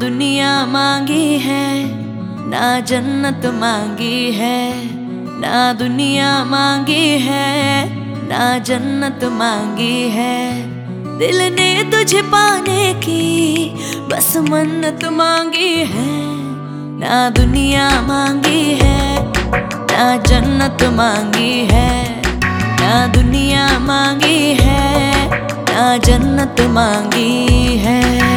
मांगी है, ना जन्नत मांगी है, ना दुनिया मांगी है, ना जन्नत मांगी है। दिल ने तुझे पाने की बस मन्नत मांगी है, ना दुनिया मांगी है, ना जन्नत मांगी है, ना दुनिया मांगी है, ना जन्नत मांगी है।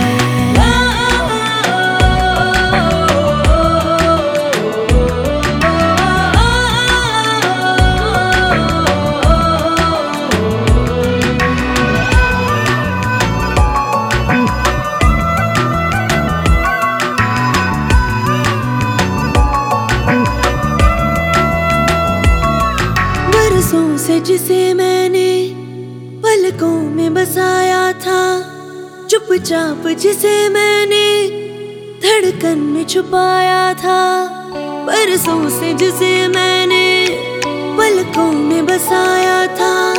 से जिसे मैंने पलकों में बसाया था। चुपचाप जिसे मैंने धड़कन में छुपाया था। बरसों से जिसे मैंने पलकों में बसाया था।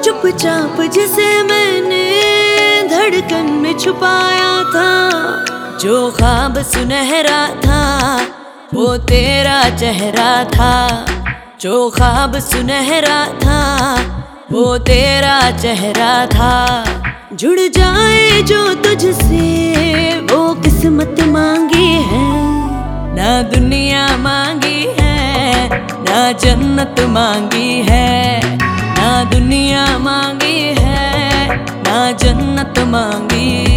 चुपचाप जिसे मैंने धड़कन में छुपाया था। जो ख्वाब सुनहरा था, वो तेरा चेहरा था। जो ख्वाब सुनहरा था, वो तेरा चेहरा था। जुड़ जाए जो तुझसे, वो किस्मत मांगी है। ना दुनिया मांगी है, ना जन्नत मांगी है। ना दुनिया मांगी है, ना जन्नत मांगी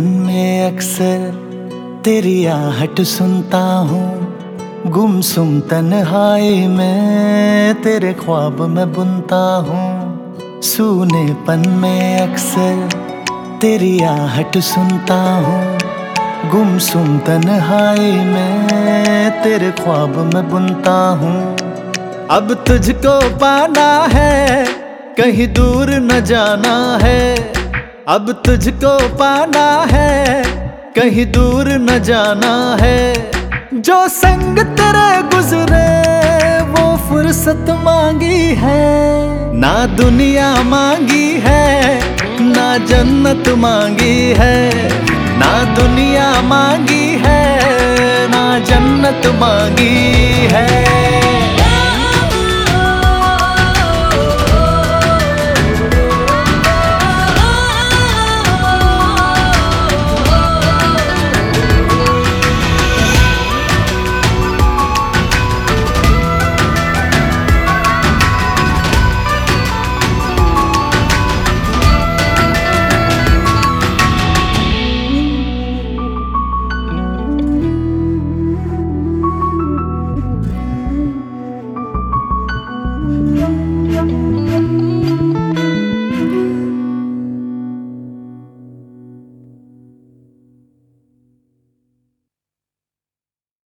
सूनेपन में अक्सर तेरी आहट सुनता हूँ। गुम गुमसुम तन्हाई में तेरे ख्वाब में बुनता हूँ। सूनेपन में अक्सर तेरी आहट सुनता हूँ। गुम गुमसुम तन्हाई में तेरे ख्वाब में बुनता हूँ। अब तुझको पाना है, कहीं दूर न जाना है। अब तुझको पाना है, कहीं दूर न जाना है। जो संग तेरे गुजरे, वो फुर्सत मांगी है। ना दुनिया मांगी है, ना जन्नत मांगी है। ना दुनिया मांगी है, ना जन्नत मांगी है।